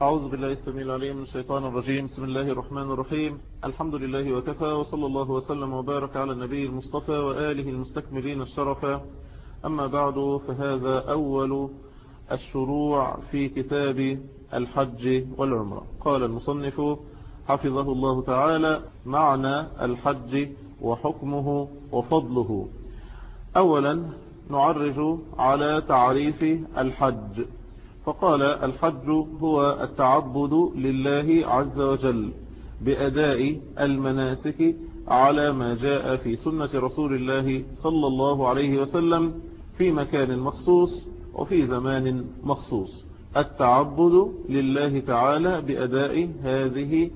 أعوذ بالله السميع العليم من الشيطان الرجيم. بسم الله الرحمن الرحيم. الحمد لله وكفى وصلى الله وسلم وبارك على النبي المصطفى وآله المستكملين الشرفا أما بعد فهذا أول الشروع في كتاب الحج والعمرة. قال المصنف حفظه الله تعالى معنى الحج وحكمه وفضله. أولا نعرج على تعريف الحج. فقال الحج هو التعبد لله عز وجل بأداء المناسك على ما جاء في سنة رسول الله صلى الله عليه وسلم في مكان مخصوص وفي زمان مخصوص. التعبد لله تعالى بأداء هذه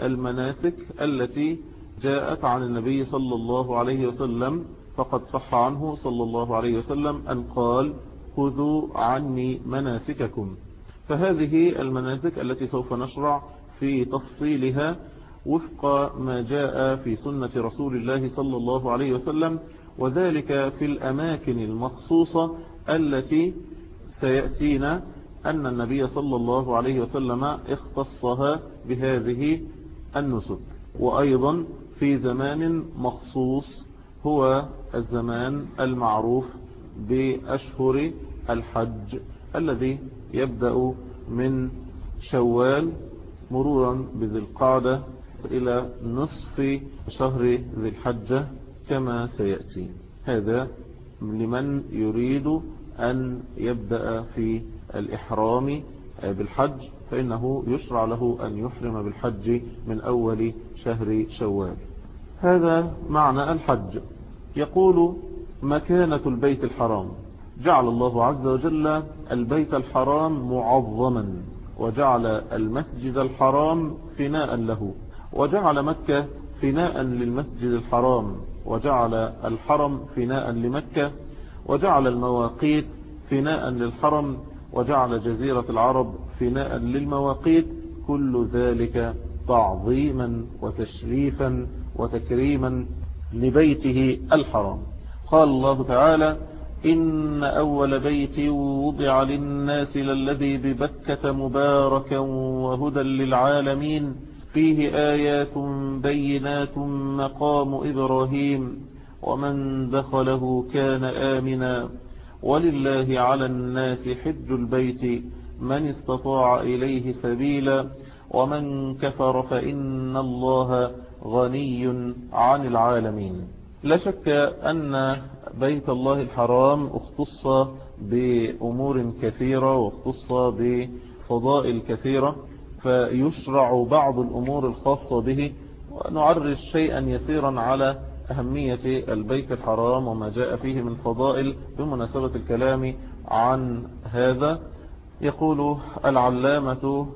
المناسك التي جاءت عن النبي صلى الله عليه وسلم فقد صح عنه صلى الله عليه وسلم أن قال خذوا عني مناسككم. فهذه المناسك التي سوف نشرع في تفصيلها وفق ما جاء في سنة رسول الله صلى الله عليه وسلم وذلك في الأماكن المخصوصة التي سيأتينا أن النبي صلى الله عليه وسلم اختصها بهذه النسك. وأيضا في زمان مخصوص هو الزمان المعروف بأشهر الحج الذي يبدأ من شوال مرورا بذي القعدة إلى نصف شهر ذي الحجة كما سيأتي. هذا لمن يريد أن يبدأ في الإحرام بالحج فإنه يشرع له أن يحرم بالحج من أول شهر شوال. هذا معنى الحج. يقول مكانة البيت الحرام. جعل الله عز وجل البيت الحرام معظما وجعل المسجد الحرام فناء له وجعل مكة فناء للمسجد الحرام وجعل الحرم فناء لمكة وجعل المواقيت فناء للحرم وجعل جزيرة العرب فناء للمواقيت كل ذلك تعظيما وتشريفا وتكريما لبيته الحرام. قال الله تعالى إن أول بيت وضع للناس للذي ببكة مباركا وهدى للعالمين فيه آيات بينات مقام إبراهيم ومن دخله كان آمنا. ولله على الناس حج البيت من استطاع إليه سبيلا ومن كفر فإن الله غني عن العالمين. لا شك أن بيت الله الحرام اختص بأمور كثيرة واختص بفضائل كثيرة فيشرع بعض الأمور الخاصة به ونعرج شيئا يسيرا على أهمية البيت الحرام وما جاء فيه من فضائل بمناسبة الكلام عن هذا. يقول العلامة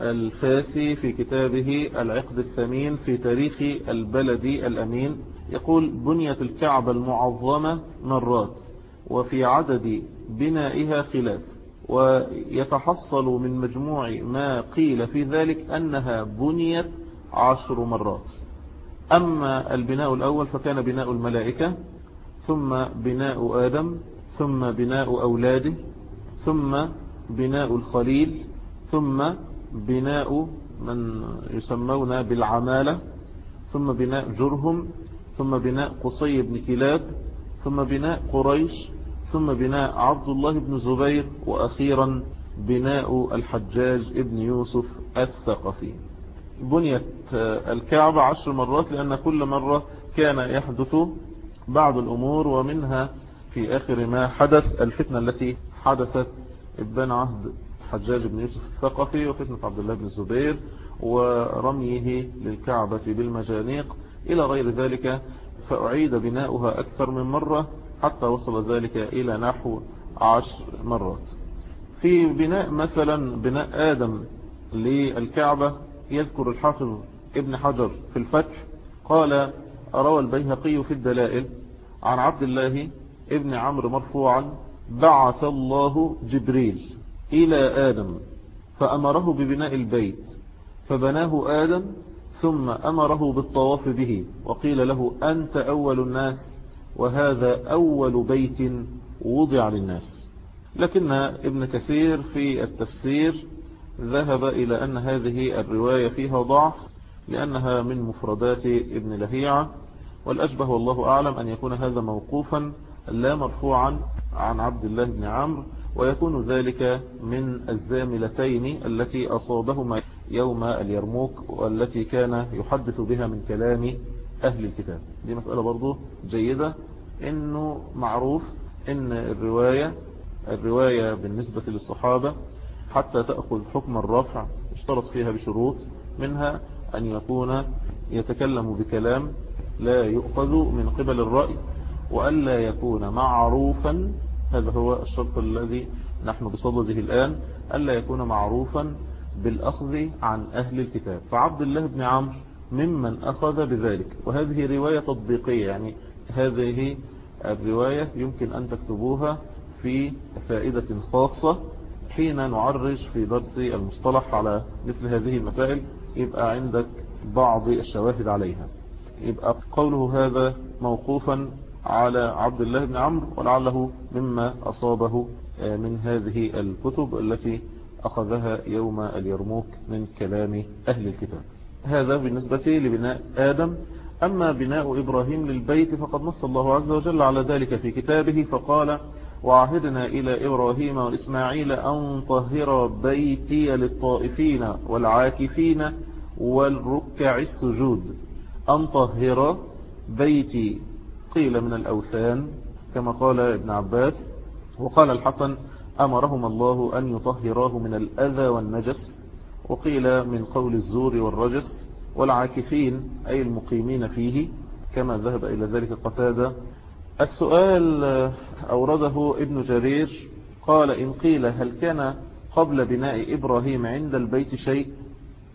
الفاسي في كتابه العقد الثمين في تاريخ البلد الأمين يقول بنية الكعبة المعظمة مرات وفي عدد بنائها خلاف ويتحصل من مجموع ما قيل في ذلك أنها بنيت عشر مرات. أما البناء الأول فكان بناء الملائكة ثم بناء آدم ثم بناء أولاده ثم بناء الخليل ثم بناء من يسمون بالعمالة ثم بناء جرهم ثم بناء قصي بن كلاب ثم بناء قريش ثم بناء عبد الله بن زبير وأخيرا بناء الحجاج ابن يوسف الثقفي. بنيت الكعبة عشر مرات لأن كل مرة كان يحدث بعض الأمور ومنها في آخر ما حدث الفتنة التي حدثت ابن عهد حجاج بن يوسف الثقفي وفتنة عبد الله بن الزبير ورميه للكعبة بالمجانيق. إلى غير ذلك فأعيد بناؤها أكثر من مرة حتى وصل ذلك إلى نحو عشر مرات. في بناء مثلا بناء آدم للكعبة يذكر الحافظ ابن حجر في الفتح قال روى البيهقي في الدلائل عن عبد الله ابن عمرو مرفوعا بعث الله جبريل إلى آدم فأمره ببناء البيت فبناه آدم ثم أمره بالطواف به وقيل له أنت أول الناس وهذا أول بيت وضع للناس. لكن ابن كثير في التفسير ذهب إلى أن هذه الرواية فيها ضعف لأنها من مفردات ابن لهيعة والأشبه والله أعلم أن يكون هذا موقوفا لا مرفوعا عن عبد الله بن عمرو ويكون ذلك من الزاملتين التي أصابهما يوم اليرموك والتي كان يحدث بها من كلام أهل الكتاب. دي مسألة برضو جيدة. إنه معروف إن الرواية الرواية بالنسبة للصحابة حتى تأخذ حكم الرفع اشترط فيها بشروط منها أن يكون يتكلم بكلام لا يؤخذ من قبل الرأي وألا يكون معروفا هذا هو الشرط الذي نحن بصدده الآن ألا يكون معروفا بالأخذ عن أهل الكتاب. فعبد الله بن عمرو ممن أخذ بذلك. وهذه رواية تطبيقية يعني هذه الرواية يمكن أن تكتبوها في فائدة خاصة حين نعرج في درس المصطلح على مثل هذه المسائل. يبقى عندك بعض الشواهد عليها. يبقى قوله هذا موقوفا على عبد الله بن عمرو ولعله مما أصابه من هذه الكتب التي أخذها يوم اليرموك من كلام أهل الكتاب. هذا بالنسبة لبناء آدم. أما بناء إبراهيم للبيت فقد نص الله عز وجل على ذلك في كتابه فقال وعهدنا إلى إبراهيم وإسماعيل أن طهر بيتي للطائفين والعاكفين والركع السجود. أن طهر بيتي قيل من الأوثان كما قال ابن عباس وقال الحسن أمرهم الله أن يطهراه من الأذى والنجس وقيل من قول الزور والرجس والعاكفين أي المقيمين فيه كما ذهب إلى ذلك قتادة. السؤال أورده ابن جرير قال إن قيل هل كان قبل بناء إبراهيم عند البيت شيء؟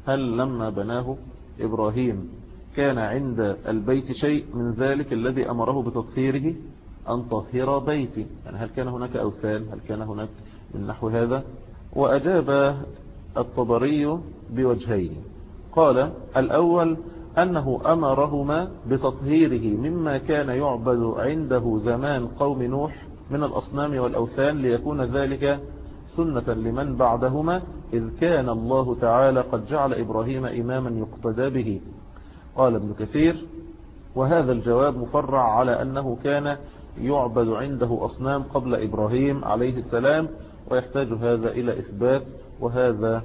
هل لما بناه إبراهيم؟ كان عند البيت شيء من ذلك الذي أمره بتطهيره أن طهر بيتي. يعني هل كان هناك أوثان؟ هل كان هناك من نحو هذا؟ وأجاب الطبري بوجهين. قال الأول أنه أمرهما بتطهيره مما كان يعبد عنده زمان قوم نوح من الأصنام والأوثان ليكون ذلك سنة لمن بعدهما إذ كان الله تعالى قد جعل إبراهيم إماما يقتدى به. قال ابن كثير وهذا الجواب مفرع على أنه كان يعبد عنده أصنام قبل إبراهيم عليه السلام ويحتاج هذا إلى إثبات وهذا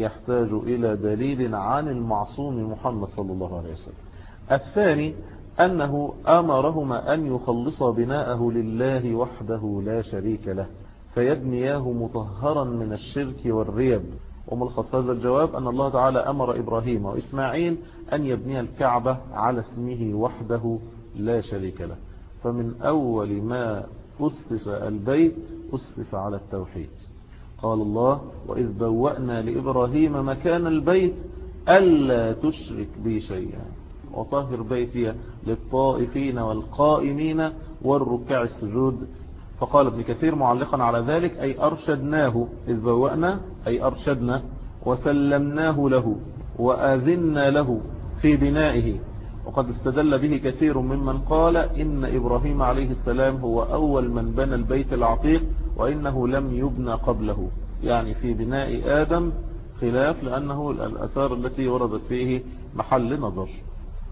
يحتاج إلى دليل عن المعصوم محمد صلى الله عليه وسلم. الثاني أنه أمرهما أن يخلص بناءه لله وحده لا شريك له فيبنياه مطهرا من الشرك والريب. وملخص هذا الجواب؟ أن الله تعالى أمر إبراهيم وإسماعيل أن يبني الكعبة على اسمه وحده لا شريك له. فمن أول ما أسس البيت أسس على التوحيد. قال الله وإذ بوأنا لإبراهيم مكان البيت ألا تشرك بي شيئا. وطهر بيتي للطائفين والقائمين والركع السجود فقال ابن كثير معلقا على ذلك أي أرشدناه إذ بوأنا أي أرشدنا وسلمناه له وآذنا له في بنائه. وقد استدل به كثير ممن قال إن إبراهيم عليه السلام هو أول من بنى البيت العتيق وإنه لم يبنى قبله. يعني في بناء آدم خلاف لأنه الأثار التي وردت فيه محل نظر.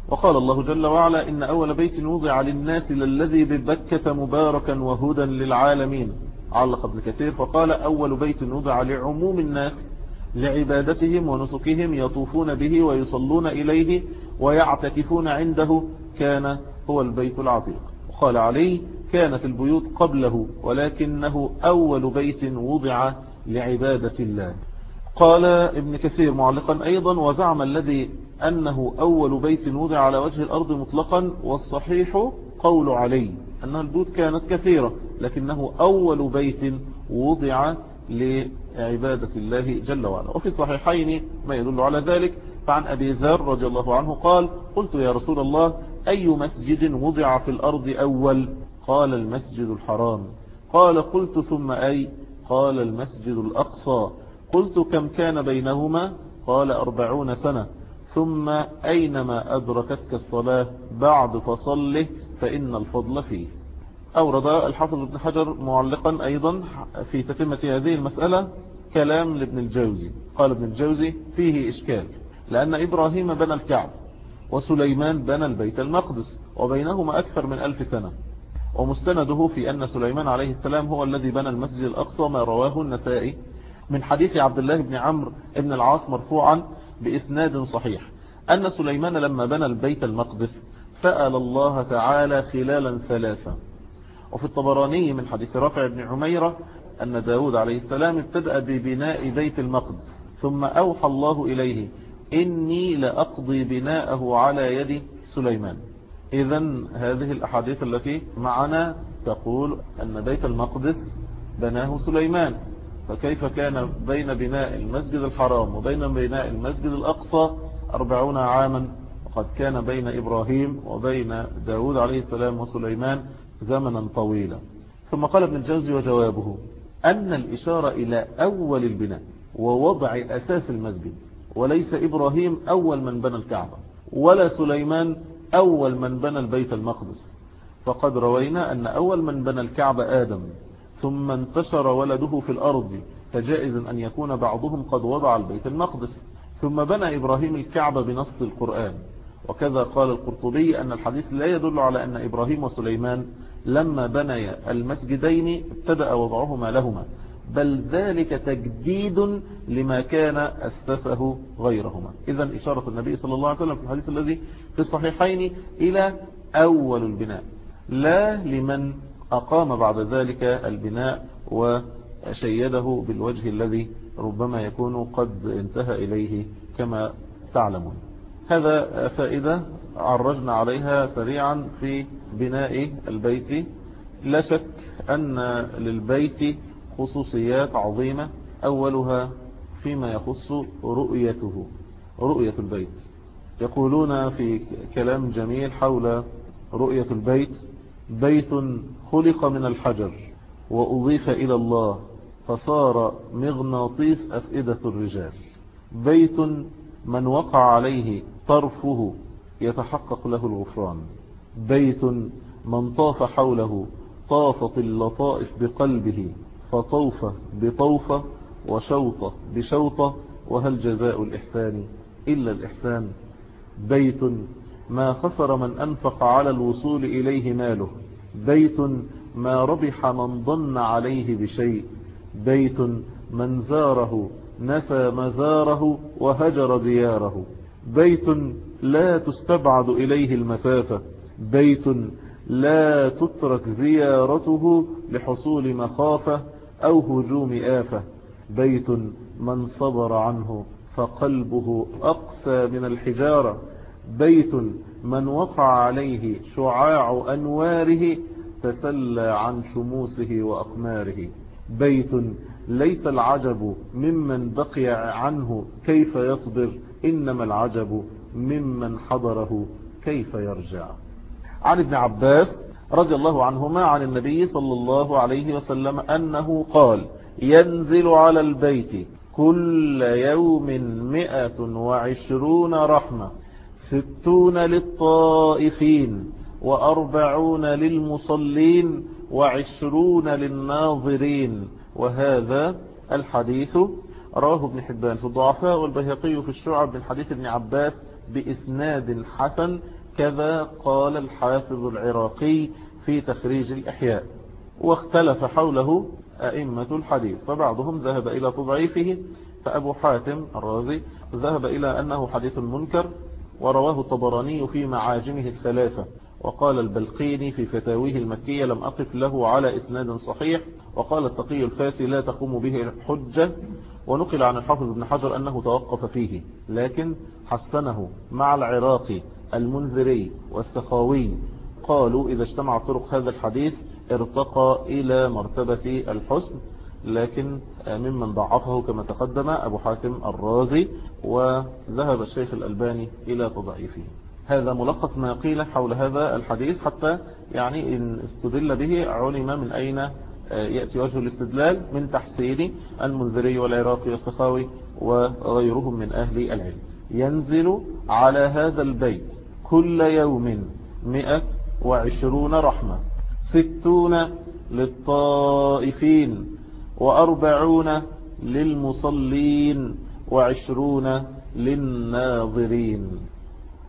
وقال الله جل وعلا إن أول بيت وضع للناس للذي ببكة مباركا وهدى للعالمين. علق ابن كثير فقال أول بيت وضع لعموم الناس لعبادتهم ونسكهم يطوفون به ويصلون إليه ويعتكفون عنده كان هو البيت العتيق. وقال عليه كانت البيوت قبله ولكنه أول بيت وضع لعبادة الله. قال ابن كثير معلقا أيضا وزعم الذي أنه أول بيت وضع على وجه الأرض مطلقا والصحيح قول علي أن البيوت كانت كثيرة لكنه أول بيت وضع لعبادة الله جل وعلا. وفي الصحيحين ما يدل على ذلك. فعن أبي ذر رضي الله عنه قال قلت يا رسول الله أي مسجد وضع في الأرض أول؟ قال المسجد الحرام. قال قلت ثم أي؟ قال المسجد الأقصى. قلت كم كان بينهما؟ قال أربعون سنة. ثم أينما أدركتك الصلاة بعد فصله فإن الفضل فيه. أورد الحافظ ابن حجر معلقا أيضا في تتمة هذه المسألة كلام لابن الجوزي. قال ابن الجوزي فيه إشكال لأن إبراهيم بنى الكعب وسليمان بنى البيت المقدس وبينهما أكثر من ألف سنة. ومستنده في أن سليمان عليه السلام هو الذي بنى المسجد الأقصى ما رواه النسائي. من حديث عبد الله بن عمرو بن العاص مرفوعا بإسناد صحيح. أن سليمان لما بنى البيت المقدس سأل الله تعالى خلالا ثلاثة. وفي الطبراني من حديث رافع بن عميرة أن داود عليه السلام ابتدأ ببناء بيت المقدس ثم أوحى الله إليه إني لأقضي بناءه على يد سليمان. إذا هذه الأحاديث التي معنا تقول أن بيت المقدس بناه سليمان. فكيف كان بين بناء المسجد الحرام وبين بناء المسجد الأقصى أربعون عاما؟ وقد كان بين إبراهيم وبين داود عليه السلام وسليمان زمنا طويلا. ثم قال ابن الجوزي وجوابه أن الإشارة إلى أول البناء ووضع أساس المسجد وليس إبراهيم أول من بنى الكعبة ولا سليمان أول من بنى البيت المقدس. فقد روينا أن أول من بنى الكعبة آدم. ثم انتشر ولده في الأرض فجائز أن يكون بعضهم قد وضع البيت المقدس. ثم بنى إبراهيم الكعبة بنص القرآن. وكذا قال القرطبي أن الحديث لا يدل على أن إبراهيم وسليمان لما بني المسجدين ابتدأ وضعهما لهما. بل ذلك تجديد لما كان أسسه غيرهما. إذا إشارة النبي صلى الله عليه وسلم في الحديث الذي في الصحيحين إلى أول البناء. لا لمن أقام بعد ذلك البناء وشيده بالوجه الذي ربما يكون قد انتهى إليه كما تعلمون. هذا فائدة عرجنا عليها سريعا في بناء البيت. لا شك أن للبيت خصوصيات عظيمة أولها فيما يخص رؤيته رؤية البيت. يقولون في كلام جميل حول رؤية البيت بيت خلق من الحجر وأضيف إلى الله فصار مغناطيس أفئدة الرجال. بيت من وقع عليه طرفه يتحقق له الغفران. بيت من طاف حوله طافت اللطائف بقلبه فطوفة بطوفة وشوطة بشوطة وهل جزاء الإحسان إلا الإحسان؟ بيت ما خسر من أنفق على الوصول إليه ماله. بيت ما ربح من ضن عليه بشيء. بيت من زاره نسى مزاره وهجر دياره. بيت لا تستبعد إليه المسافة. بيت لا تترك زيارته لحصول مخافة أو هجوم آفة. بيت من صبر عنه فقلبه أقسى من الحجارة. بيت من وقع عليه شعاع أنواره تسلى عن شموسه وأقماره. بيت ليس العجب ممن بقي عنه كيف يصبر إنما العجب ممن حضره كيف يرجع. عن ابن عباس رضي الله عنهما عن النبي صلى الله عليه وسلم أنه قال ينزل على البيت كل يوم مئة وعشرون رحمة. ستون للطائفين وأربعون للمصلين وعشرون للناظرين وهذا الحديث رواه ابن حبان في الضعفاء والبيهقي في الشعب من حديث ابن عباس بإسناد حسن كذا قال الحافظ العراقي في تخريج الإحياء واختلف حوله أئمة الحديث فبعضهم ذهب إلى تضعيفه فأبو حاتم الرازي ذهب إلى أنه حديث منكر ورواه الطبراني في معاجمه الثلاثة وقال البلقيني في فتاويه المكية لم أقف له على إسناد صحيح وقال التقي الفاسي لا تقوم به حجة ونقل عن الحافظ ابن حجر أنه توقف فيه لكن حسنه مع العراقي المنذري والسخاوي قالوا إذا اجتمع طرق هذا الحديث ارتقى إلى مرتبة الحسن لكن ممن ضعفه كما تقدم أبو حاتم الرازي وذهب الشيخ الألباني إلى تضعيفه. هذا ملخص ما قيل حول هذا الحديث حتى يعني إن استدل به علم من أين يأتي وجه الاستدلال من تحسين المنذري والعراقي والسخاوي وغيرهم من أهل العلم. ينزل على هذا البيت كل يوم مئة وعشرون رحمة ستون للطائفين. وأربعون للمصلين وعشرون للناظرين.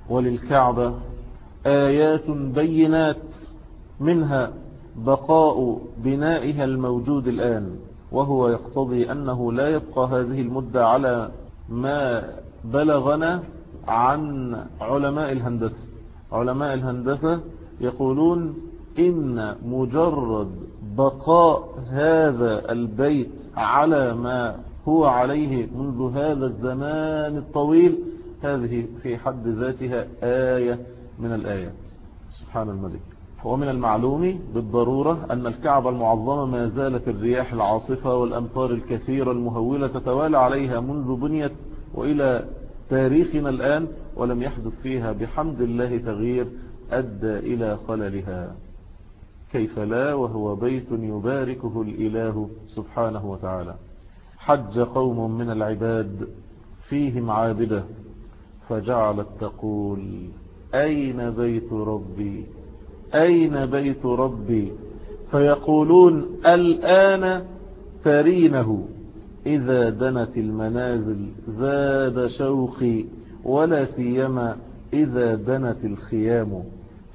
وللكعبة آيات بينات منها بقاء بنائها الموجود الآن وهو يقتضي أنه لا يبقى هذه المدة على ما بلغنا عن علماء الهندسة. علماء الهندسة يقولون إن مجرد بقاء هذا البيت على ما هو عليه منذ هذا الزمان الطويل. هذه في حد ذاتها آية من الآيات. سبحان الملك. ومن المعلوم بالضرورة أن الكعبة المعظمة ما زالت الرياح العاصفة والأمطار الكثيرة المهولة تتوالى عليها منذ بنيت وإلى تاريخنا الآن ولم يحدث فيها بحمد الله تغيير أدى إلى خللها. كيف لا وهو بيت يباركه الإله سبحانه وتعالى. حج قوم من العباد فيهم عابدة فجعلت تقول أين بيت ربي؟ أين بيت ربي؟ فيقولون الآن ترينه. إذا دنت المنازل زاد شوقي ولا سيما إذا دنت الخيام.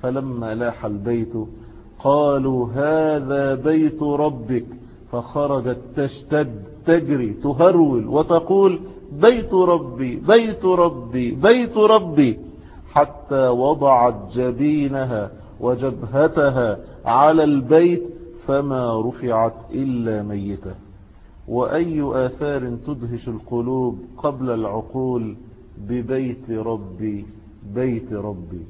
فلما لاح البيت قالوا هذا بيت ربك فخرجت تشتد تجري تهرول وتقول بيت ربي بيت ربي بيت ربي. حتى وضعت جبينها وجبهتها على البيت فما رفعت إلا ميتة. وأي آثار تدهش القلوب قبل العقول ببيت ربي بيت ربي.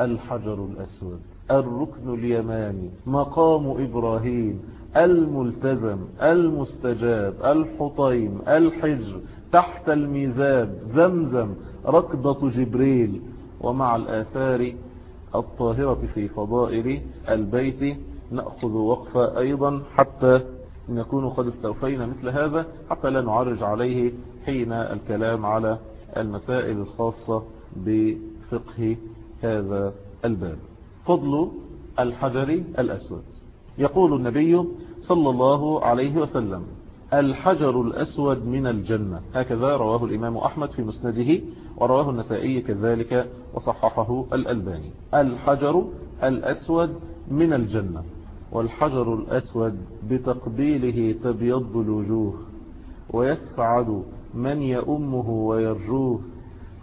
الحجر الأسود. الركن اليماني مقام إبراهيم الملتزم المستجاب الحطيم الحجر تحت الميزاب زمزم ركضة جبريل ومع الآثار الطاهرة في فضائل البيت نأخذ وقفة أيضا حتى نكون قد استوفينا مثل هذا حتى لا نعرج عليه حين الكلام على المسائل الخاصة بفقه هذا الباب. فضل الحجر الأسود. يقول النبي صلى الله عليه وسلم الحجر الأسود من الجنة. هكذا رواه الإمام أحمد في مسنده ورواه النسائي كذلك وصححه الألباني. الحجر الأسود من الجنة. والحجر الأسود بتقبيله تبيض الوجوه ويسعد من يأمه ويرجوه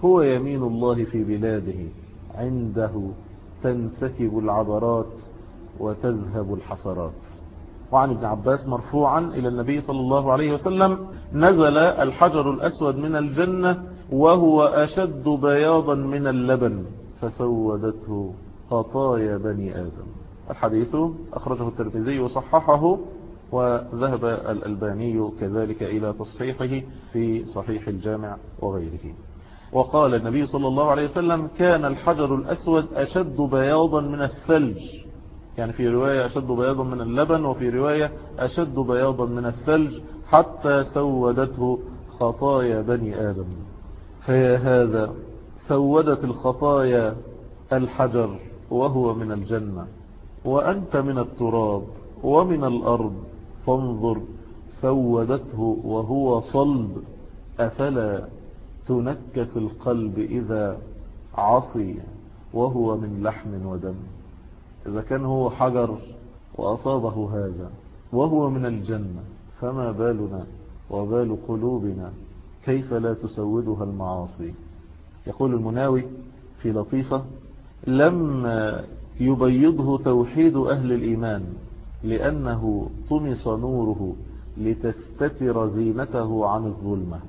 هو يمين الله في بلاده عنده تنسكب العبرات وتذهب الحسرات. وعن ابن عباس مرفوعا إلى النبي صلى الله عليه وسلم نزل الحجر الأسود من الجنة وهو أشد بياضا من اللبن فسودته خطايا بني آدم. الحديث أخرجه الترمذي وصححه وذهب الألباني كذلك إلى تصحيحه في صحيح الجامع وغيره. وقال النبي صلى الله عليه وسلم كان الحجر الأسود أشد بياضا من الثلج. يعني في رواية أشد بياضا من اللبن وفي رواية أشد بياضا من الثلج حتى سودته خطايا بني آدم. فيا هذا سودت الخطايا الحجر وهو من الجنة. وأنت من التراب ومن الأرض فانظر سودته وهو صلب أفلا تنكس القلب إذا عصي وهو من لحم ودم. إذا كان هو حجر وأصابه هذا وهو من الجنة فما بالنا وبال قلوبنا؟ كيف لا تسودها المعاصي؟ يقول المناوي في لطيفة لما يبيضه توحيد أهل الإيمان لأنه طمس نوره لتستتر زينته عن الظلمة.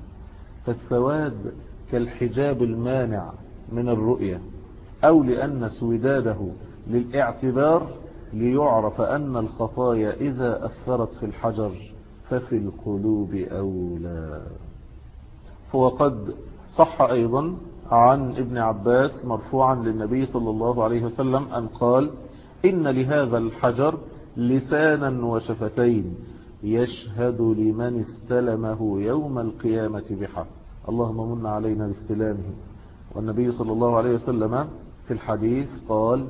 فالسواد كالحجاب المانع من الرؤية أو لأن سوداده للاعتبار ليعرف أن الخطايا إذا أثرت في الحجر ففي القلوب أولى. وقد صح أيضا عن ابن عباس مرفوعا للنبي صلى الله عليه وسلم أن قال إن لهذا الحجر لسانا وشفتين يشهد لمن استلمه يوم القيامة بحق. اللهم من علينا باستلامه. والنبي صلى الله عليه وسلم في الحديث قال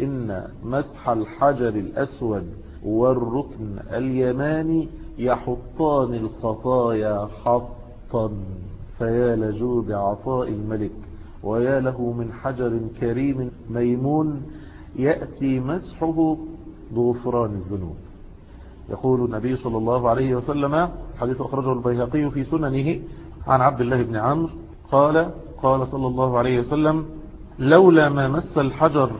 إن مسح الحجر الأسود والركن اليماني يحطان الخطايا حطا فيا لجود عطاء الملك ويا له من حجر كريم ميمون يأتي مسحه بغفران الذنوب. يقول النبي صلى الله عليه وسلم حديث أخرجه البيهقي في سننه عن عبد الله بن عمرو قال قال صلى الله عليه وسلم لولا ما مس الحجر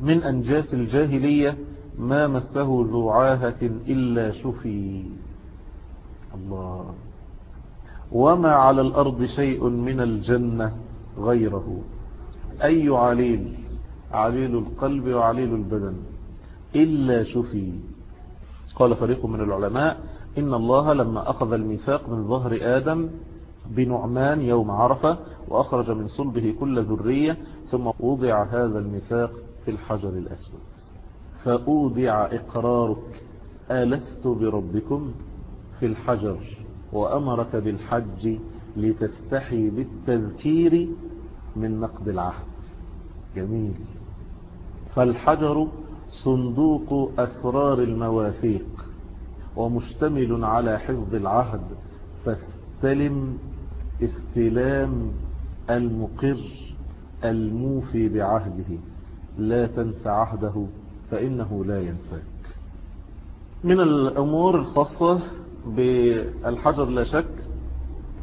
من أنجاس الجاهلية ما مسه ذو عاهة إلا شفي. الله. وما على الأرض شيء من الجنة غيره. أي عليل؟ عليل القلب وعليل البدن. إلا شفي. قال فريق من العلماء إن الله لما أخذ الميثاق من ظهر آدم بنعمان يوم عرفة وأخرج من صلبه كل ذرية ثم وضع هذا الميثاق في الحجر الأسود. فأودع إقرارك ألست بربكم في الحجر؟ وأمرك بالحج لتستحي بالتذكير من نقد العهد. جميل. فالحجر صندوق أسرار المواثيق ومشتمل على حفظ العهد فاستلم استلام المقر الموفي بعهده. لا تنس عهده فإنه لا ينساك. من الأمور الخاصة بالحجر لا شك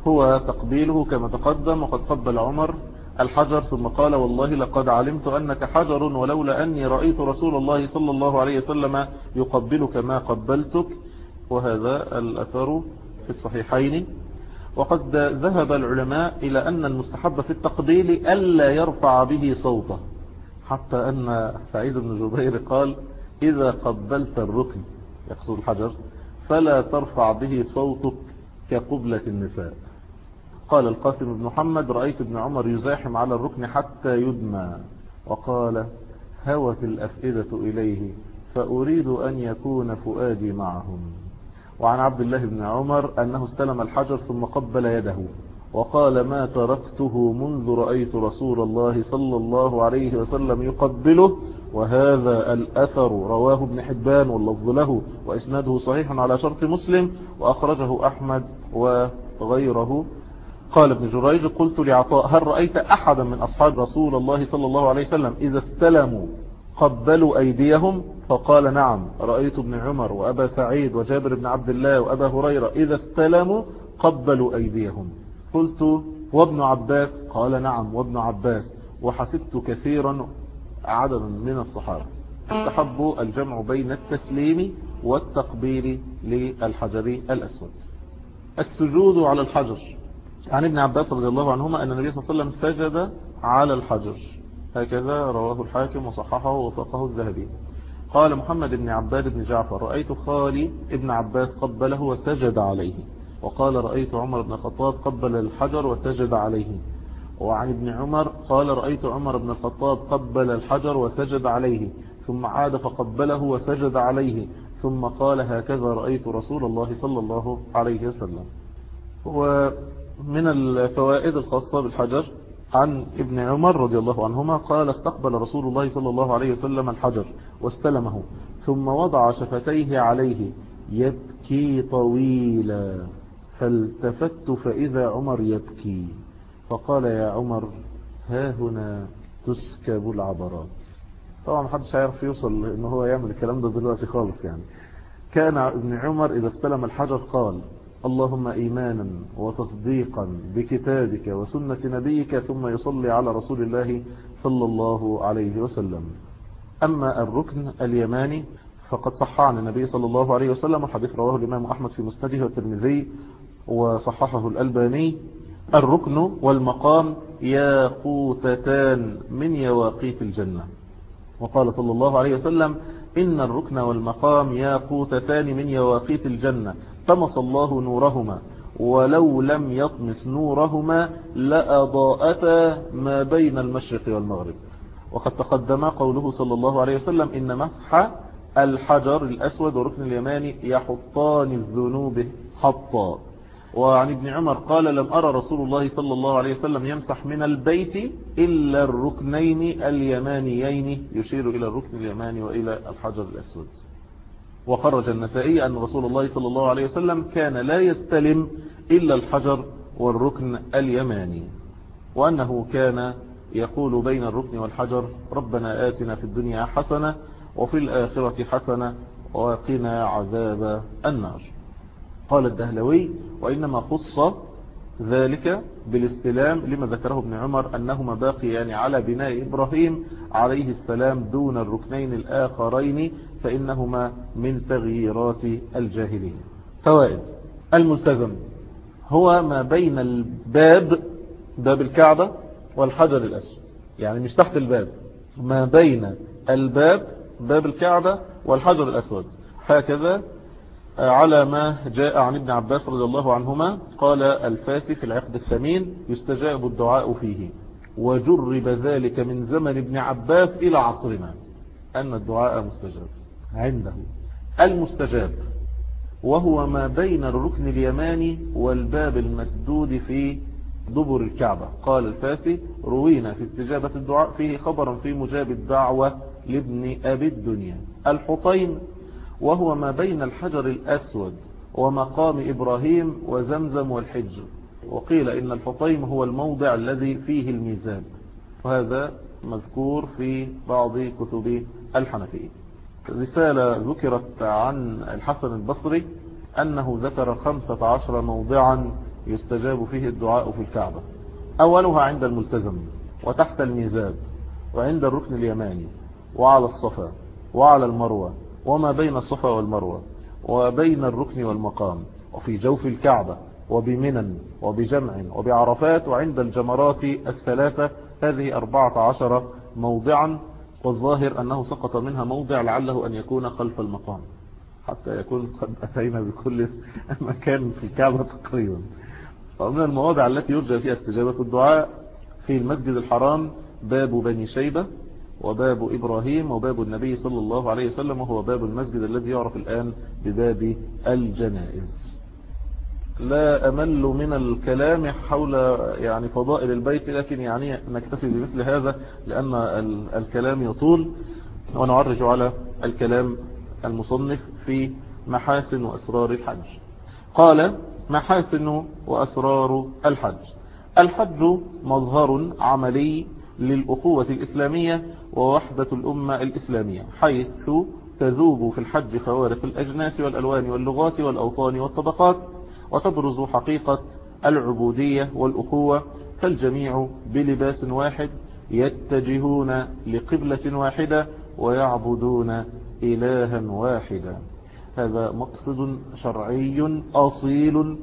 هو تقبيله كما تقدم وقد قبل عمر الحجر ثم قال والله لقد علمت أنك حجر ولولا أني رأيت رسول الله صلى الله عليه وسلم يقبلك ما قبلتك. وهذا الأثر في الصحيحين. وقد ذهب العلماء إلى أن المستحب في التقبيل ألا يرفع به صوته حتى أن سعيد بن جبير قال إذا قبلت الركن يقصد الحجر فلا ترفع به صوتك كقبلة النساء. قال القاسم بن محمد رأيت ابن عمر يزاحم على الركن حتى يدمى. وقال هوت الأفئدة إليه فأريد أن يكون فؤادي معهم. وعن عبد الله بن عمر أنه استلم الحجر ثم قبل يده. وقال ما تركته منذ رأيت رسول الله صلى الله عليه وسلم يقبله وهذا الأثر رواه ابن حبان واللفظ له وإسناده صحيح على شرط مسلم وأخرجه أحمد وغيره. قال ابن جريج قلت لعطاء هل رأيت أحدا من أصحاب رسول الله صلى الله عليه وسلم إذا استلموا قبلوا أيديهم؟ فقال نعم رأيت ابن عمر وأبا سعيد وجابر بن عبد الله وأبا هريرة إذا استلموا قبلوا أيديهم. قلت وابن عباس؟ قال نعم وابن عباس. وحسبت كثيرا عددا من الصحابة. استحبوا الجمع بين التسليم والتقبيل للحجر الأسود. السجود على الحجر. عن ابن عباس رضي الله عنهما أن النبي صلى الله عليه وسلم سجد على الحجر. هكذا رواه الحاكم وصححه ووفقه الذهبي. قال محمد بن عباد بن جعفر رأيت خالي ابن عباس قبله وسجد عليه. وقال رأيت عمر بن الخطاب قبل الحجر وسجد عليه. وعن ابن عمر قال رأيت عمر بن الخطاب قبل الحجر وسجد عليه. ثم عاد فقبله وسجد عليه. ثم قال هكذا رأيت رسول الله صلى الله عليه وسلم. ومن الفوائد الخاصة بالحجر عن ابن عمر رضي الله عنهما قال استقبل رسول الله صلى الله عليه وسلم الحجر واستلمه ثم وضع شفتيه عليه يبكي طويلا فالتفت فإذا عمر يبكي فقال يا عمر ها هنا تسكب العبرات. طبعا محدش هيعرف يوصل إن هو يعمل الكلام ده دلوقتي خالص يعني. كان ابن عمر إذا استلم الحجر قال اللهم إيمانا وتصديقا بكتابك وسنة نبيك ثم يصلي على رسول الله صلى الله عليه وسلم. أما الركن اليماني فقد صح عن النبي صلى الله عليه وسلم الحديث رواه الإمام أحمد في مسنده والترمذي وصححه الألباني. الركن والمقام ياقوتتان من يواقيت الجنة. وقال صلى الله عليه وسلم إن الركن والمقام ياقوتتان من يواقيت الجنة. طمس الله نورهما ولو لم يطمس نورهما لأضاءتا ما بين المشرق والمغرب. وقد تقدم قوله صلى الله عليه وسلم إن مسح الحجر الأسود وركن اليماني يحطان الذنوب حطا. وعن ابن عمر قال لم أرى رسول الله صلى الله عليه وسلم يمسح من البيت إلا الركنين اليمانيين. يشير إلى الركن اليماني وإلى الحجر الأسود. وخرج النسائي أن رسول الله صلى الله عليه وسلم كان لا يستلم إلا الحجر والركن اليماني وأنه كان يقول بين الركن والحجر ربنا آتنا في الدنيا حسنة وفي الآخرة حسنة وقنا عذاب النار. قال الدهلوي وإنما خص ذلك بالاستلام لما ذكره ابن عمر أنهما باقيان على بناء إبراهيم عليه السلام دون الركنين الآخرين فإنهما من تغييرات الجاهلية فوائد. الملتزم هو ما بين الباب باب الكعبة والحجر الأسود. يعني مش تحت الباب. ما بين الباب باب الكعبة والحجر الأسود. هكذا على ما جاء عن ابن عباس رضي الله عنهما قال الفاسي في العقد الثمين يستجاب الدعاء فيه. وجرب ذلك من زمن ابن عباس إلى عصرنا. أن الدعاء مستجاب. عنده. المستجاب. وهو ما بين الركن اليماني والباب المسدود في دبر الكعبة. قال الفاسي روينا في استجابة الدعاء. فيه خبرا في مجاب الدعوة لابن أبي الدنيا. الحطين وهو ما بين الحجر الأسود ومقام إبراهيم وزمزم والحج. وقيل إن الحطيم هو الموضع الذي فيه الميزان. وهذا مذكور في بعض كتب الحنفية. رسالة ذكرت عن الحسن البصري أنه ذكر خمسة عشر موضعا يستجاب فيه الدعاء في الكعبة. أولها عند الملتزم وتحت الميزاب وعند الركن اليماني وعلى الصفا وعلى المروة وما بين الصفا والمروة وبين الركن والمقام وفي جوف الكعبة وبمنن وبجمع وبعرفات وعند الجمرات الثلاثة هذه أربعة عشر موضعا والظاهر أنه سقط منها موضع لعله أن يكون خلف المقام حتى يكون قد أتينا بكل مكان في الكعبة تقريبا. ومن المواضع التي يرجى فيها استجابة الدعاء في المسجد الحرام باب بني شيبة وباب إبراهيم وباب النبي صلى الله عليه وسلم وهو باب المسجد الذي يعرف الآن بباب الجنائز. لا أمل من الكلام حول يعني فضائل البيت لكن يعني نكتفي بمثل هذا لأن الكلام يطول ونعرج على الكلام المصنف في محاسن وأسرار الحج. قال محاسن وأسرار الحج. الحج مظهر عملي للأخوة الإسلامية ووحدة الأمة الإسلامية حيث تذوب في الحج خوارق الأجناس والألوان واللغات والأوطان والطبقات وتبرز حقيقة العبودية والأخوة فالجميع بلباس واحد يتجهون لقبلة واحدة ويعبدون إلها واحدا. هذا مقصد شرعي أصيل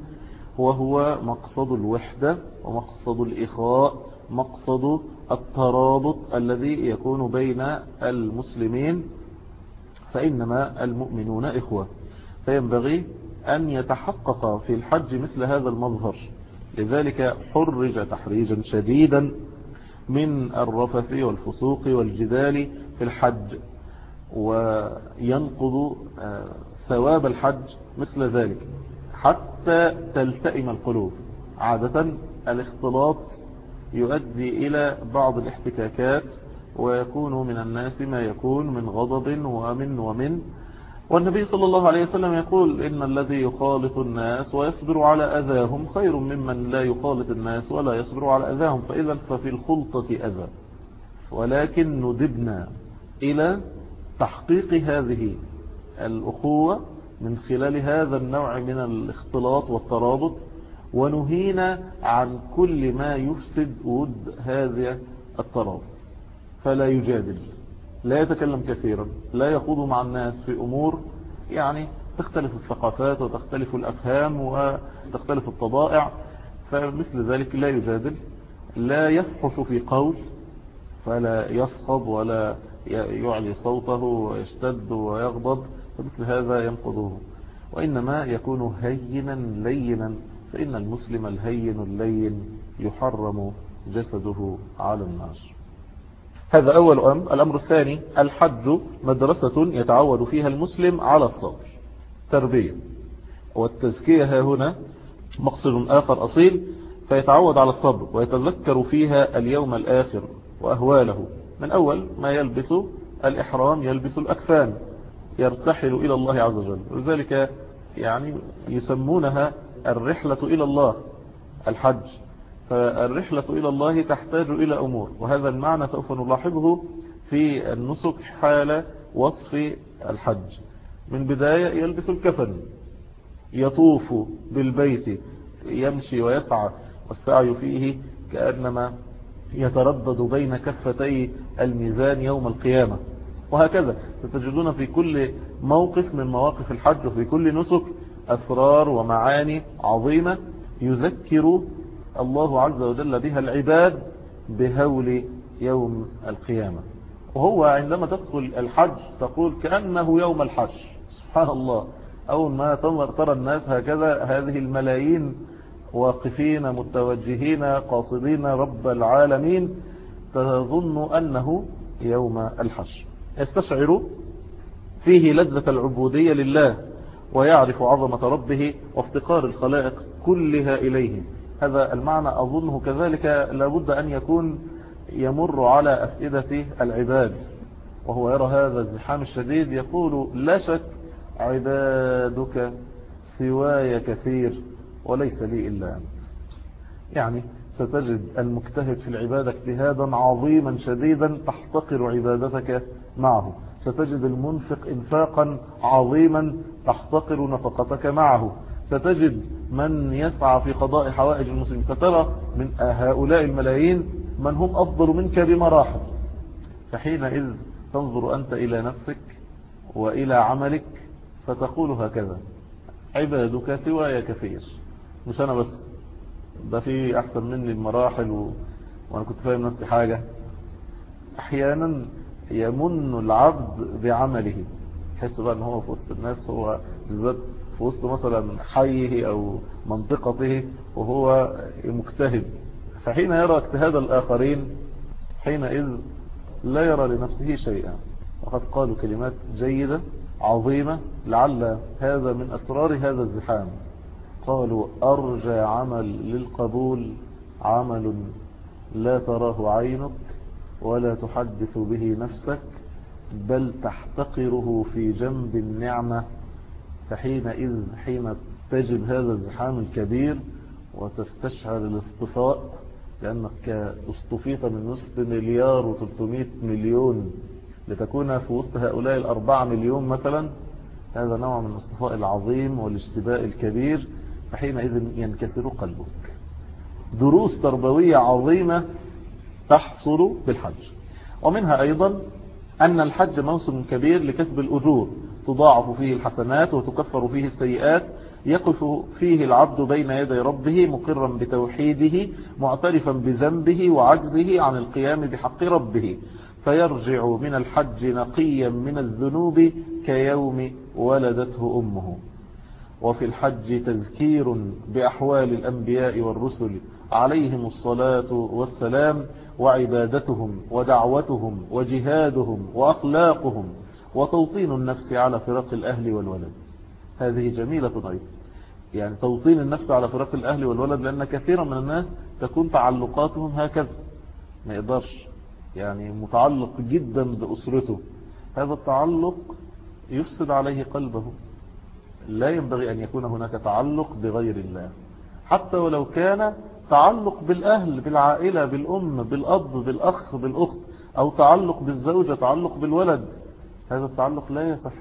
وهو مقصد الوحدة ومقصد الإخاء مقصد الترابط الذي يكون بين المسلمين فإنما المؤمنون إخوة. فينبغي أن يتحقق في الحج مثل هذا المظهر. لذلك حرج تحريجا شديدا من الرفث والفسوق والجدال في الحج وينقض ثواب الحج مثل ذلك حتى تلتئم القلوب. عادة الاختلاط يؤدي إلى بعض الاحتكاكات ويكون من الناس ما يكون من غضب ومن ومن. والنبي صلى الله عليه وسلم يقول إن الذي يخالط الناس ويصبر على أذاهم خير ممن لا يخالط الناس ولا يصبر على أذاهم. فإذا ففي الخلطة أذى. ولكن ندبنا إلى تحقيق هذه الأخوة من خلال هذا النوع من الاختلاط والترابط. ونهينا عن كل ما يفسد ود هذا الترابط فلا يجادل لا يتكلم كثيرا لا يخوض مع الناس في أمور يعني تختلف الثقافات وتختلف الأفهام وتختلف الطبائع. فمثل ذلك لا يجادل لا يفحش في قول فلا يصخب ولا يعلي صوته ويشتد ويغضب فمثل هذا ينقضه. وإنما يكون هينا لينا. فإن المسلم الهين اللين يحرم جسده على النار هذا أول أمر. الأمر الثاني الحج مدرسة يتعود فيها المسلم على الصبر تربية. والتزكية ها هنا مقصد آخر أصيل فيتعود على الصبر ويتذكر فيها اليوم الآخر وأهواله. من أول ما يلبس الإحرام يلبس الأكفان يرتحل إلى الله عز وجل. ولذلك يعني يسمونها الرحلة إلى الله الحج. فالرحلة إلى الله تحتاج إلى أمور وهذا المعنى سوف نلاحظه في النسك حال وصف الحج. من بداية يلبس الكفن يطوف بالبيت يمشي ويسعى والسعي فيه كأنما يتردد بين كفتي الميزان يوم القيامة. وهكذا ستجدون في كل موقف من مواقف الحج وفي كل نسك أسرار ومعاني عظيمة يذكر الله عز وجل بها العباد بهول يوم القيامة. وهو عندما تدخل الحج تقول كأنه يوم الحج. سبحان الله. أول ما ترى الناس هكذا هذه الملايين واقفين متوجهين قاصدين رب العالمين تظن أنه يوم الحج. يستشعر فيه لذة العبودية لله. ويعرف عظمة ربه وافتقار الخلائق كلها إليه. هذا المعنى أظنه كذلك لابد أن يكون يمر على أفئدة العباد. وهو يرى هذا الزحام الشديد يقول لا شك عبادك سواي كثير وليس لي إلا أنت. يعني ستجد المجتهد في العبادة اجتهادا عظيما شديدا تحتقر عبادتك معه. ستجد المنفق انفاقا عظيما تحتقر نفقتك معه. ستجد من يسعى في قضاء حوائج المسلمين. سترى من هؤلاء الملايين من هم أفضل منك بمراحل. فحينئذ تنظر أنت إلى نفسك وإلى عملك فتقول هكذا. عبادك سواي كثير. مش أنا بس. ده في أحسن مني بمراحل و... وأنا كنت فاهم نفسي حاجة. أحيانا يمن العبد بعمله يحس بقى إن هو في وسط الناس هو بالذات في وسط مثلا حيه أو منطقته وهو مجتهد فحين يرى اجتهاد الآخرين حينئذ لا يرى لنفسه شيئا. وقد قالوا كلمات جيدة عظيمة لعل هذا من أسرار هذا الزحام. قالوا أرجى عمل للقبول عمل لا تراه عينك ولا تحدث به نفسك بل تحتقره في جنب النعمة فحينئذ حين تجد هذا الزحام الكبير وتستشعر الاصطفاء لأنك اصطفيت من وسط مليار وثلاثمائة مليون لتكون في وسط هؤلاء الأربعة مليون مثلا هذا نوع من الاصطفاء العظيم والاشتباء الكبير فحينئذ ينكسر قلبك. دروس تربوية عظيمة تحصل بالحج. ومنها أيضا أن الحج موسم كبير لكسب الأجور. تضاعف فيه الحسنات وتكفر فيه السيئات. يقف فيه العبد بين يدي ربه مقرا بتوحيده معترفا بذنبه وعجزه عن القيام بحق ربه. فيرجع من الحج نقيا من الذنوب كيوم ولدته أمه. وفي الحج تذكير بأحوال الأنبياء والرسل. عليهم الصلاة والسلام وعبادتهم ودعوتهم وجهادهم وأخلاقهم وتوطين النفس على فراق الأهل والولد. هذه جميلة أيضا يعني توطين النفس على فراق الأهل والولد لأن كثيرا من الناس تكون تعلقاتهم هكذا. ما يقدرش. يعني متعلق جدا بأسرته. هذا التعلق يفسد عليه قلبه. لا ينبغي أن يكون هناك تعلق بغير الله. حتى ولو كان تعلق بالأهل بالعائلة بالأم بالأب بالأخ بالأخت أو تعلق بالزوجة تعلق بالولد. هذا التعلق لا يصح.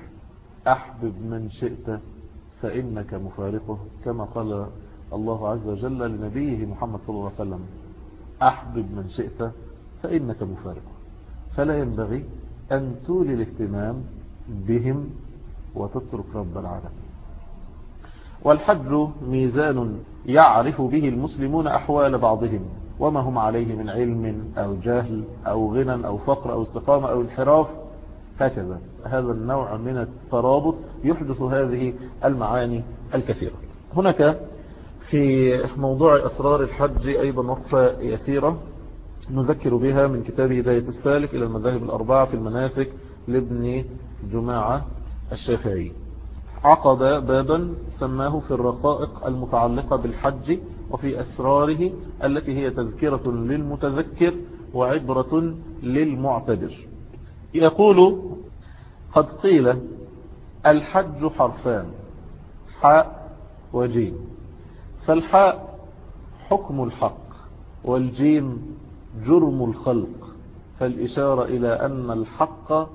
أحبب من شئت فإنك مفارقه. كما قال الله عز وجل لنبيه محمد صلى الله عليه وسلم أحبب من شئت فإنك مفارقه. فلا ينبغي أن تولي الاهتمام بهم وتترك رب العالمين. والحج ميزان يعرف به المسلمون أحوال بعضهم وما هم عليه من علم أو جهل أو غنى أو فقر أو استقامة أو انحراف. هكذا هذا النوع من الترابط يحدث هذه المعاني الكثيرة. هناك في موضوع أسرار الحج أيضا وقفة يسيرة نذكر بها من كتاب هداية السالك إلى المذاهب الأربعة في المناسك لابن جماعة الشافعي. عقد بابا سماه في الرقائق المتعلقة بالحج وفي أسراره التي هي تذكرة للمتذكر وعبرة للمعتبر. يقول قد قيل الحج حرفان حاء وجيم. فالحاء حكم الحق والجيم جرم الخلق. فالإشارة إلى أن الحق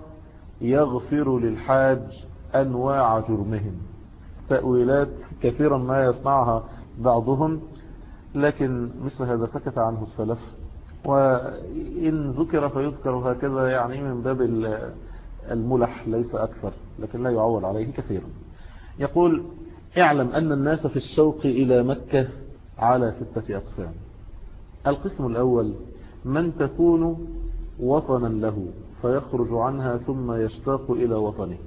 يغفر للحاج أنواع جرمهم. تأويلات كثيرا ما يصنعها بعضهم لكن مثل هذا سكت عنه السلف. وإن ذكر فيذكر هكذا يعني من باب الملح ليس أكثر لكن لا يعول عليه كثيرا. يقول اعلم أن الناس في الشوق إلى مكة على ستة أقسام. القسم الأول من تكون وطنا له فيخرج عنها ثم يشتاق إلى وطنه.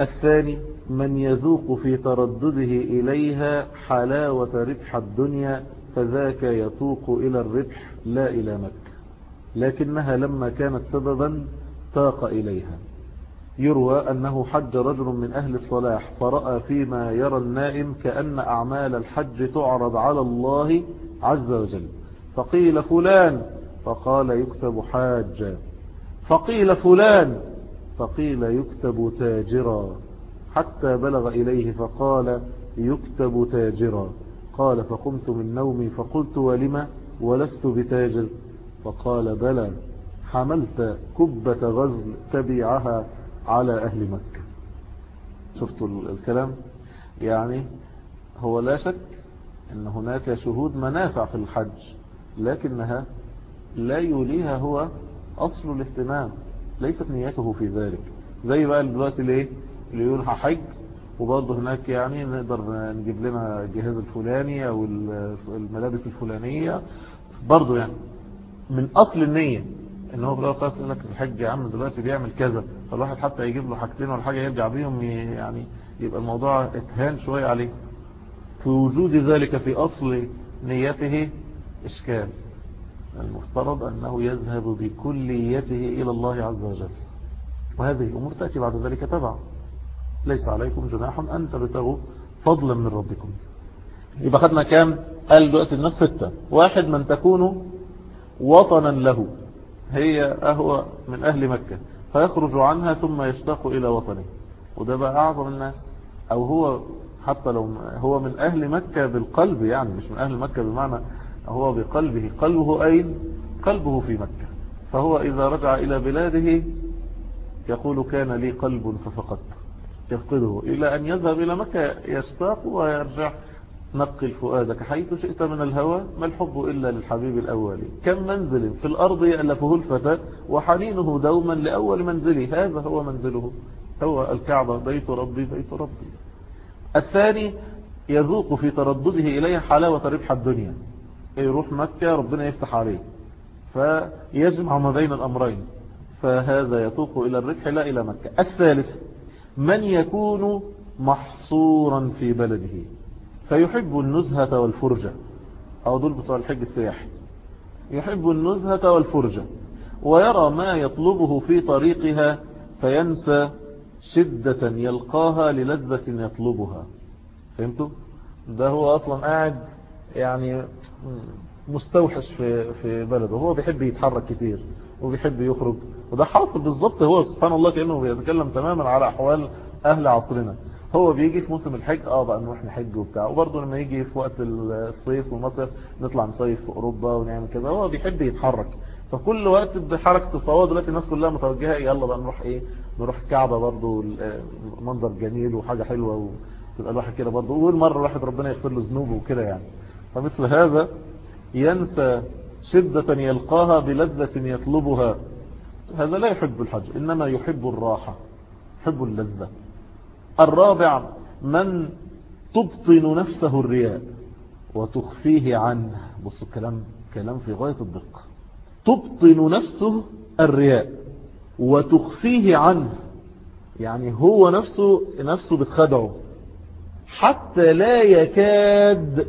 الثاني من يذوق في تردده إليها حلاوة ربح الدنيا فذاك يتوق إلى الربح لا إلى مكة. لكنها لما كانت سببا تاق إليها. يروى أنه حج رجل من أهل الصلاح فرأى فيما يرى النائم كأن أعمال الحج تعرض على الله عز وجل. فقيل فلان فقال يكتب حاجا فقيل فلان فقيل يكتب تاجرا. حتى بلغ إليه فقال يكتب تاجرا. قال فقمت من نومي فقلت ولم ولست بتاجر؟ فقال بلى حملت كبة غزل تبيعها على أهل مكة. شفتوا الكلام؟ يعني هو لا شك أن هناك شهود منافع في الحج لكنها لا يوليها هو أصل الاهتمام. ليست نيته في ذلك. زي بقى دلوقتي ليه؟ اللي يقول حج وبرضه هناك يعني نقدر نجيب لنا الجهاز الفلاني أو الملابس الفلانية. برضه يعني من أصل النية إن هو بقى خلاص يقول لك الحج يا عم دلوقتي بيعمل كذا فالواحد حتى يجيب له حاجتين ولا حاجة يرجع بيهم يعني يبقى الموضوع إتهان شوية عليه. في وجود ذلك في أصل نيته إشكال. المفترض أنه يذهب بكليته إلى الله عز وجل. وهذه الأمور تأتي بعد ذلك تبع ليس عليكم جناح أن تبتغوا فضلا من ربكم. يبقى خدنا كام؟ قال دلوقتي الناس ستة واحد من تكون وطنا له. هي أهوى من أهل مكة. فيخرج عنها ثم يشتاق إلى وطنه. وده بقى أعظم الناس. أو هو حتى لو هو من أهل مكة بالقلب يعني مش من أهل مكة بمعنى هو بقلبه قلبه أين؟ قلبه في مكة. فهو إذا رجع إلى بلاده يقول كان لي قلب ففقدت. يفقده. إلى أن يذهب إلى مكة يشتاق ويرجع. نقل فؤادك. حيث شئت من الهوى ما الحب إلا للحبيب الأول. كم منزل في الأرض يألفه الفتى وحنينه دوما لأول منزله. هذا هو منزله. هو الكعبة بيت ربي بيت ربي. الثاني يذوق في تردده إليه حلاوة ربح الدنيا. يروح مكة ربنا يفتح عليه. فيجمع ما بين الأمرين. فهذا يتوق إلى الربح لا إلى مكة. الثالث من يكون محصورا في بلده. فيحب النزهة والفرجة. أو دول بتوع الحج السياحي. يحب النزهة والفرجة. ويرى ما يطلبه في طريقها فينسى شدة يلقاها للذة يطلبها. فهمتوا؟ ده هو أصلا قاعد يعني مستوحش في في بلده. هو بيحب يتحرك كتير وبيحب يخرج وده حاصل بالظبط. هو سبحان الله كأنه بيتكلم تماما على أحوال أهل عصرنا. هو بيجي في موسم الحج آه بقى نروح نحج وبتاع. وبرضه لما يجي في وقت الصيف والمصيف نطلع نصيف في أوروبا ونعمل كذا. هو بيحب يتحرك. فكل وقت بحركته فهو دلوقتي الناس كلها متوجهة يلا بقى نروح إيه؟ نروح الكعبه برضه منظر جميل وحاجة حلوة وتبقى الواحد كده برضه. أول مرة الواحد ربنا يغفر له ذنوبه وكده يعني. فمثل هذا ينسى شدة يلقاها بلذة يطلبها. هذا لا يحب الحج إنما يحب الراحة يحب اللذة. الرابع من تبطن نفسه الرياء وتخفيه عنه. بص الكلام كلام في غاية الدقة. تبطن نفسه الرياء وتخفيه عنه. يعني هو نفسه نفسه بتخدعه. حتى لا يكاد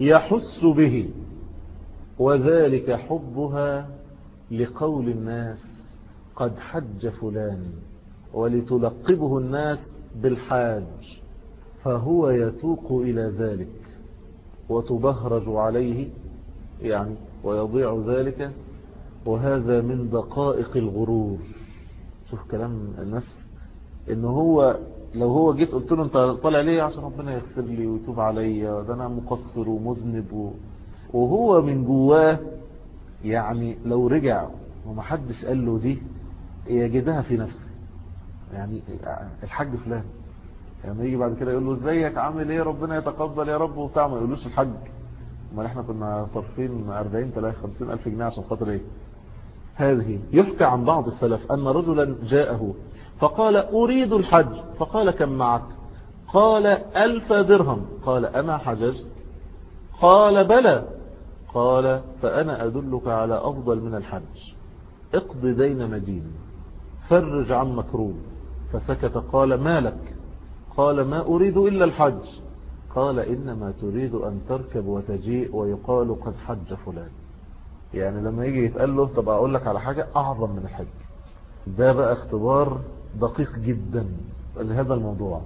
يحس به وذلك حبها لقول الناس قد حج فلان ولتلقبه الناس بالحاج فهو يتوق إلى ذلك وتبهرج عليه يعني ويضيع ذلك وهذا من دقائق الغرور. شوف كلام الناس إن هو لو هو جيت قلت له انت طالع ليه عشان ربنا يغفر لي ويتوب عليا؟ ده أنا مقصر ومذنب و... وهو من جواه يعني لو رجع ومحدش قال له دي يجدها في نفسه. يعني الحاج فلان يعني يجي بعد كده يقول له ازيك عامل إيه؟ ربنا يتقبل يا رب وبتاع. ما يقولوش الحج. ما إحنا كنا صارفين 40 30 50 ألف جنيه عشان خاطر إيه؟ هذه. يحكى عن بعض السلف أن رجلا جاءه فقال أريد الحج. فقال كم معك؟ قال ألف درهم. قال أما حججت قال بلى. قال فأنا أدلك على أفضل من الحج. اقض دين مدين فرج عن مكروب فسكت. قال ما لك؟ قال ما أريد إلا الحج. قال إنما تريد أن تركب وتجيء ويقال قد حج فلان. يعني لما يجي يتقال له طب أقول لك على حاجة أعظم من الحج. ده بقى اختبار دقيق جدا لهذا الموضوع.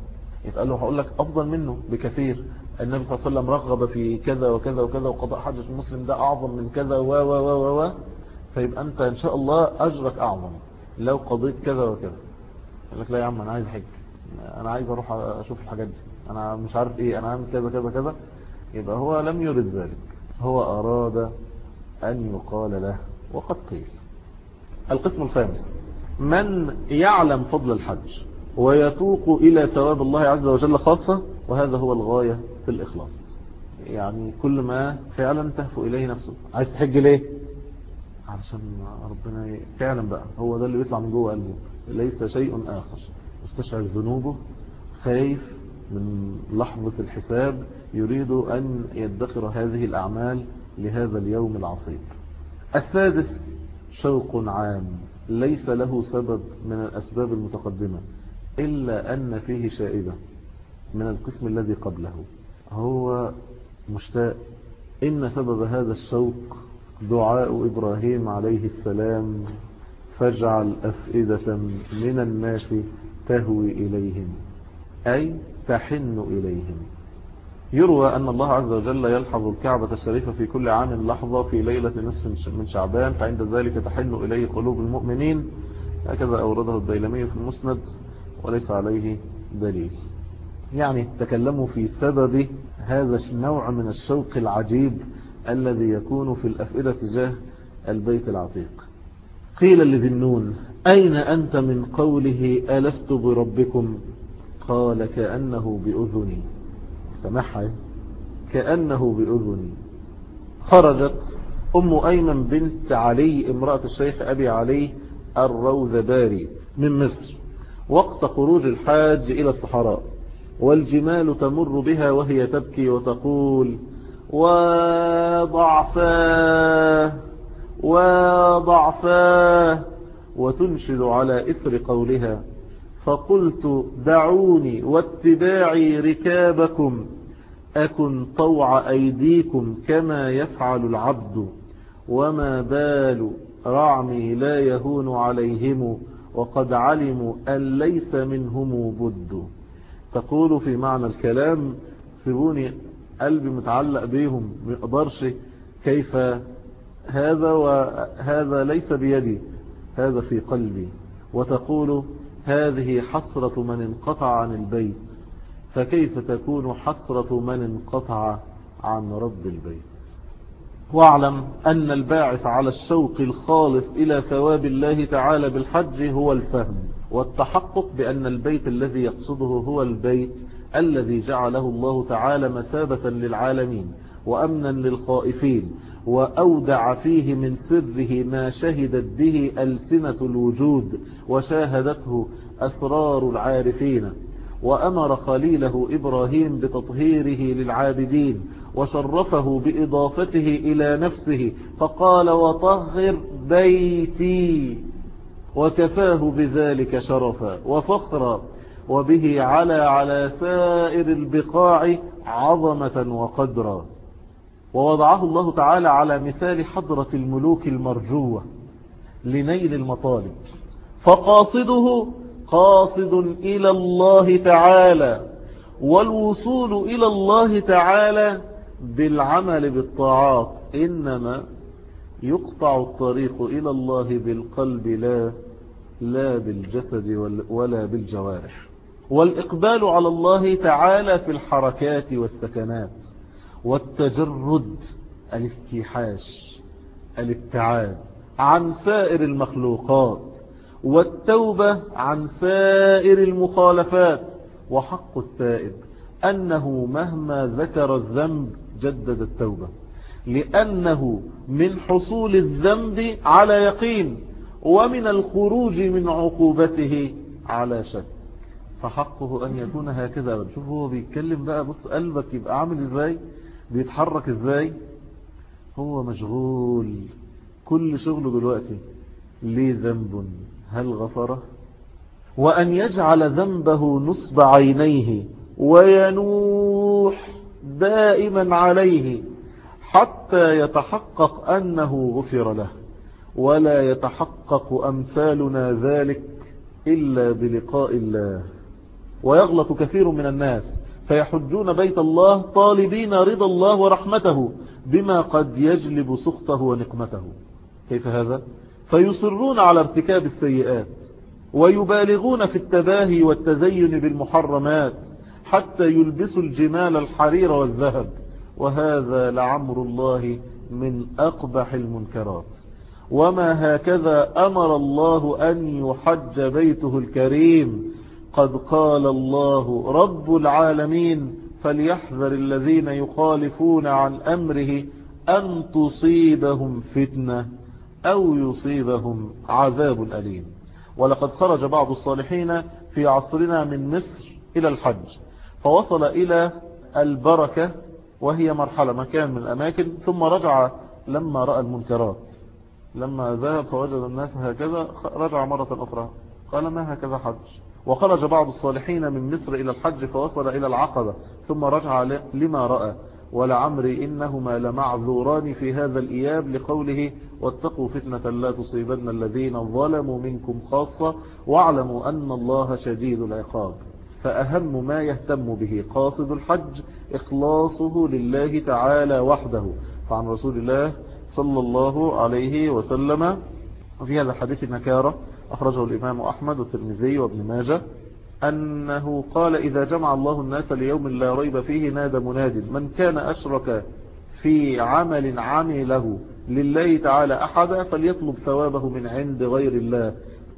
يتقال له هقول لك أفضل منه بكثير. النبي صلى الله عليه وسلم رغب في كذا وكذا وكذا وقضاء حج المسلم ده أعظم من كذا و و و و فيبقى أنت إن شاء الله أجرك أعظم لو قضيت كذا وكذا. يقول لك لا يا عم أنا عايز حج. أنا عايز أروح أشوف الحاجات دي. أنا مش عارف إيه أنا عامل كذا كذا كذا. يبقى هو لم يرد ذلك. هو أراد أن يقال له وقد قيل. القسم الخامس. من يعلم فضل الحج ويتوق إلى ثواب الله عز وجل خاصة وهذا هو الغاية في الإخلاص. يعني كل ما فعلا تهفو إليه نفسه. عايز تحج ليه؟ علشان ربنا فعلا بقى هو ده اللي بيطلع من جوه قلبه. ليس شيء آخر. مستشعر ذنوبه خايف من لحظة الحساب يريد أن يدخر هذه الأعمال لهذا اليوم العصيب. السادس شوق عام. ليس له سبب من الأسباب المتقدمة إلا أن فيه شائبة من القسم الذي قبله. هو مشتاق. إن سبب هذا الشوق دعاء إبراهيم عليه السلام فاجعل أفئدة من الناس تهوي إليهم أي تحن إليهم. يروى أن الله عز وجل يلحظ الكعبة الشريفة في كل عام لحظة في ليلة نصف من شعبان فعند ذلك تحن إليه قلوب المؤمنين. هكذا أورده الديلمي في المسند وليس عليه دليل. يعني تكلموا في سبب هذا النوع من الشوق العجيب الذي يكون في الأفئدة تجاه البيت العتيق. قيل لذنون أين أنت من قوله ألست بربكم؟ قال كأنه بأذني. سمعها كأنه بأذني. خرجت أم أيمن بنت علي امرأة الشيخ أبي علي الروذباري من مصر. وقت خروج الحاج إلى الصحراء والجمال تمر بها وهي تبكي وتقول وضعفاه وضعفاه وتنشد على إثر قولها فقلت دعوني واتباعي ركابكم أكن طوع أيديكم كما يفعل العبد وما بال رعمي لا يهون عليهم وقد علموا أن ليس منهم بد. تقول في معنى الكلام سيبوني قلبي متعلق بيهم مقدرش كيف هذا وهذا ليس بيدي هذا في قلبي. وتقول هذه حسرة من انقطع عن البيت فكيف تكون حسرة من انقطع عن رب البيت؟ واعلم أن الباعث على الشوق الخالص إلى ثواب الله تعالى بالحج هو الفهم والتحقق بأن البيت الذي يقصده هو البيت الذي جعله الله تعالى مثابة للعالمين وأمنا للخائفين وأودع فيه من سره ما شهدت به ألسنة الوجود وشاهدته أسرار العارفين وأمر خليله إبراهيم بتطهيره للعابدين وشرفه بإضافته إلى نفسه فقال وطهر بيتي وكفاه بذلك شرفا وفخرا وبه على على سائر البقاع عظمة وقدرا. ووضعه الله تعالى على مثال حضرة الملوك المرجوة لنيل المطالب. فقاصده قاصد إلى الله تعالى والوصول إلى الله تعالى بالعمل بالطاعات إنما يقطع الطريق إلى الله بالقلب لا لا بالجسد ولا بالجوارح. والإقبال على الله تعالى في الحركات والسكنات. والتجرد الاستيحاش الابتعاد عن سائر المخلوقات والتوبة عن سائر المخالفات. وحق التائب أنه مهما ذكر الذنب جدد التوبة لأنه من حصول الذنب على يقين ومن الخروج من عقوبته على شك. فحقه أن يكون هكذا. شوف هو بيتكلم بقى بص قلبك يبقى عامل إزاي؟ بيتحرك إزاي؟ هو مشغول. كل شغله دلوقتي. ليه ذنب؟ هل غفره وأن يجعل ذنبه نصب عينيه وينوح دائما عليه حتى يتحقق أنه غفر له. ولا يتحقق أمثالنا ذلك إلا بلقاء الله. ويغلط كثير من الناس. فيحجون بيت الله طالبين رضا الله ورحمته بما قد يجلب سخطه ونقمته. كيف هذا؟ فيصرون على ارتكاب السيئات ويبالغون في التباهي والتزين بالمحرمات حتى يلبسوا الجمال الحرير والذهب. وهذا لعمر الله من أقبح المنكرات. وما هكذا أمر الله أن يحج بيته الكريم قد قال الله رب العالمين فليحذر الذين يخالفون عن أمره أن تصيبهم فتنة أو يصيبهم عذاب أليم. ولقد خرج بعض الصالحين في عصرنا من مصر إلى الحج فوصل إلى البركة وهي مرحلة مكان من الأماكن ثم رجع لما رأى المنكرات. لما ذهب فوجد الناس هكذا رجع مرة أخرى قال ما هكذا حج؟ وخرج بعض الصالحين من مصر إلى الحج فوصل إلى العقبة ثم رجع لما رأى. ولعمري إنهما لمعذوران في هذا الإياب لقوله واتقوا فتنة لا تصيبن الذين ظلموا منكم خاصة واعلموا أن الله شديد العقاب. فأهم ما يهتم به قاصد الحج إخلاصه لله تعالى وحده. فعن رسول الله صلى الله عليه وسلم في هذا الحديث النكارة أخرجه الإمام أحمد والترمذي وابن ماجه أنه قال إذا جمع الله الناس ليوم لا ريب فيه نادى مناد من كان أشرك في عمل عمله لله تعالى أحدا فليطلب ثوابه من عند غير الله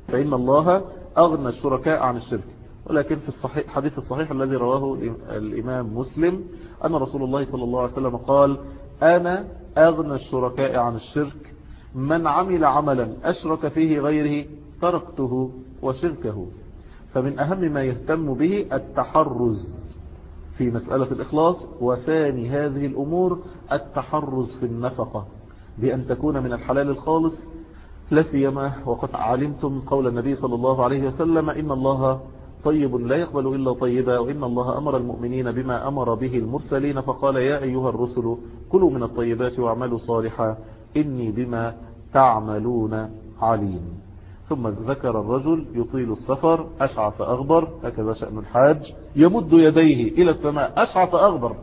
فإن الله أغنى الشركاء عن الشرك. ولكن في الصحيح حديث الصحيح الذي رواه الإمام مسلم أن رسول الله صلى الله عليه وسلم قال أنا أغنى الشركاء عن الشرك من عمل عملا أشرك فيه غيره تركته وشركه. فمن أهم ما يهتم به التحرز في مسألة الإخلاص وثاني هذه الأمور التحرز في النفقة بأن تكون من الحلال الخالص لسيما وقد علمتم قول النبي صلى الله عليه وسلم إن الله طيب لا يقبل إلا طيبا وإن الله أمر المؤمنين بما أمر به المرسلين فقال يا أيها الرسل كلوا من الطيبات واعملوا صالحا إني بما تعملون عليم. ثم ذكر الرجل يطيل السفر أشعث أغبر هكذا شأن الحاج يمد يديه إلى السماء أشعث أغبر.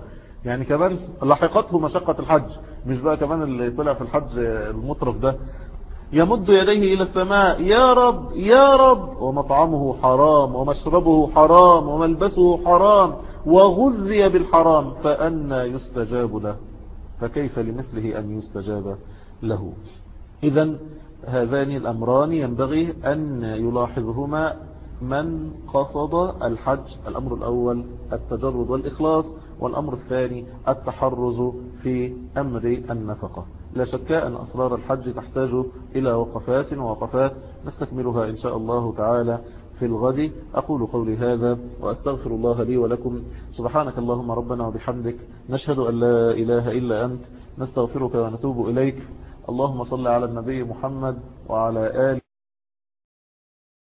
يعني كمان لحقته مشقة الحج. مش بقى كمان اللي طلع في الحج المطرف ده. يمد يديه إلى السماء يا رب يا رب. ومطعمه حرام ومشربه حرام وملبسه حرام وغذي بالحرام فأنا يستجاب له. فكيف لمثله أن يستجاب له؟ إذا هذان الأمران ينبغي أن يلاحظهما من قصد الحج الأمر الأول التجرد والإخلاص والأمر الثاني التحرز في أمر النفقة. لا شك أن أسرار الحج تحتاج إلى وقفات ووقفات نستكملها إن شاء الله تعالى في الغد. أقول قولي هذا وأستغفر الله لي ولكم. سبحانك اللهم ربنا وبحمدك نشهد أن لا إله إلا أنت نستغفرك ونتوب إليك. اللهم صل على النبي محمد وعلى آله